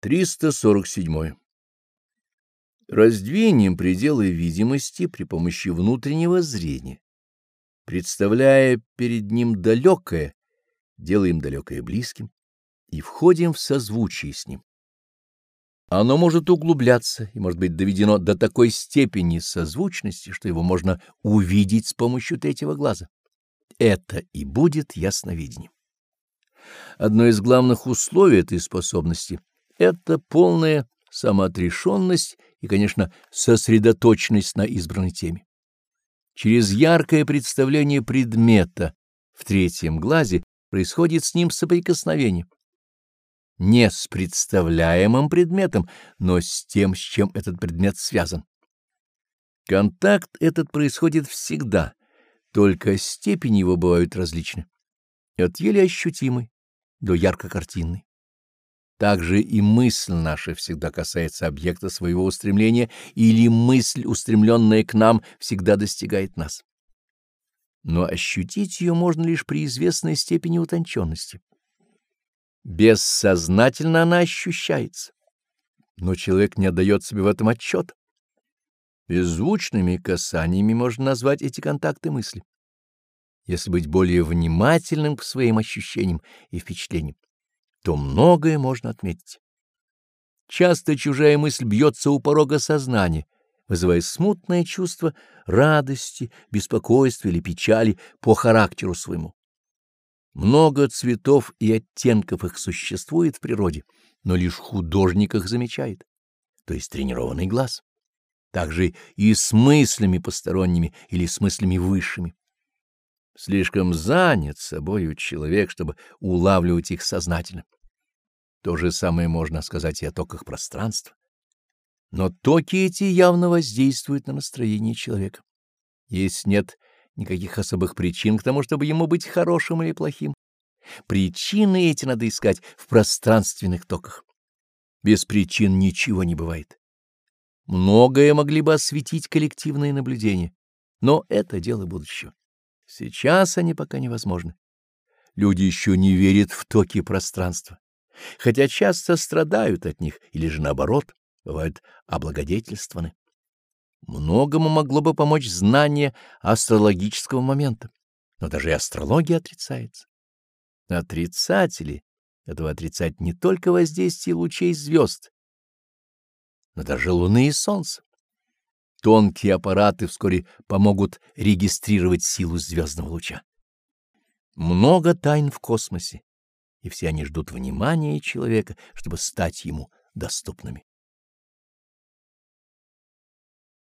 347. Раздвинем пределы видимости при помощи внутреннего зрения. Представляя перед ним далекое, делаем далекое близким и входим в созвучие с ним. Оно может углубляться и может быть доведено до такой степени созвучности, что его можно увидеть с помощью третьего глаза. Это и будет ясновидением. Одно из главных условий этой способности — это полная самоотрешенность и, конечно, сосредоточенность на избранной теме. Через яркое представление предмета в третьем глазе происходит с ним соприкосновение. Не с представляемым предметом, но с тем, с чем этот предмет связан. Контакт этот происходит всегда, только степени его бывают различны. От еле ощутимой до ярко-картинной. Также и мысль наша всегда касается объекта своего устремления, или мысль, устремленная к нам, всегда достигает нас. Но ощутить ее можно лишь при известной степени утонченности. Бессознательно она ощущается, но человек не отдает себе в этом отчет. Беззвучными касаниями можно назвать эти контакты мысли, если быть более внимательным к своим ощущениям и впечатлениям то многое можно отметить. Часто чужая мысль бьется у порога сознания, вызывая смутное чувство радости, беспокойства или печали по характеру своему. Много цветов и оттенков их существует в природе, но лишь художник их замечает, то есть тренированный глаз. Также и с мыслями посторонними или с мыслями высшими. Слишком занят собою человек, чтобы улавливать их сознательно. То же самое можно сказать и о токах пространства. Но токи эти явно воздействуют на настроение человека. Если нет никаких особых причин к тому, чтобы ему быть хорошим или плохим, причины эти надо искать в пространственных токах. Без причин ничего не бывает. Многое могли бы осветить коллективные наблюдения, но это дело будущего. Сейчас они пока невозможны. Люди еще не верят в токи пространства, хотя часто страдают от них или же наоборот, бывают облагодетельствованы. Многому могло бы помочь знание астрологического момента, но даже и астрология отрицается. Отрицатели этого отрицать не только воздействие лучей звезд, но даже луны и солнца. Тонкие аппараты вскоре помогут регистрировать силу звездного луча. Много тайн в космосе, и все они ждут внимания человека, чтобы стать ему доступными.